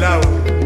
lá.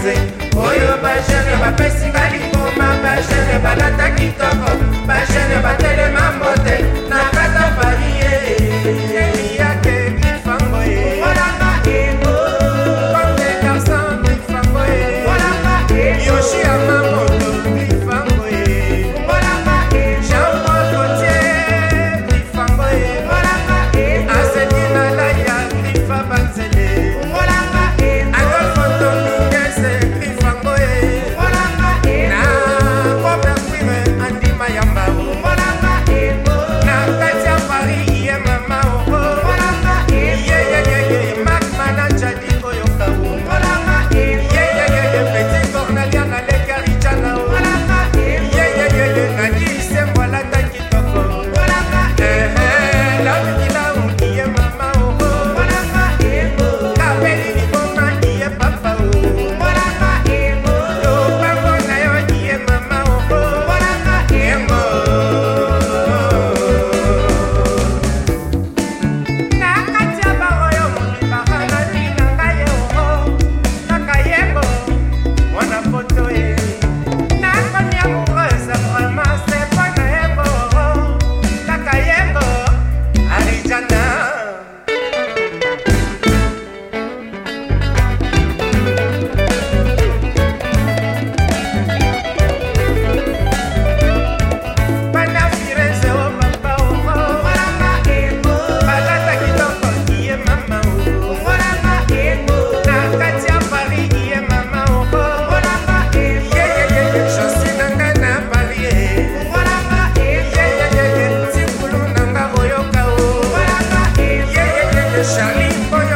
mokonzi oyo bajene bapesinga likoma bajene balata kitoko bajene batelema mbote na kata parie eliyake eh, eh, eh, ifango olanga ebo konde garsan ifango yoshiyama moto salir por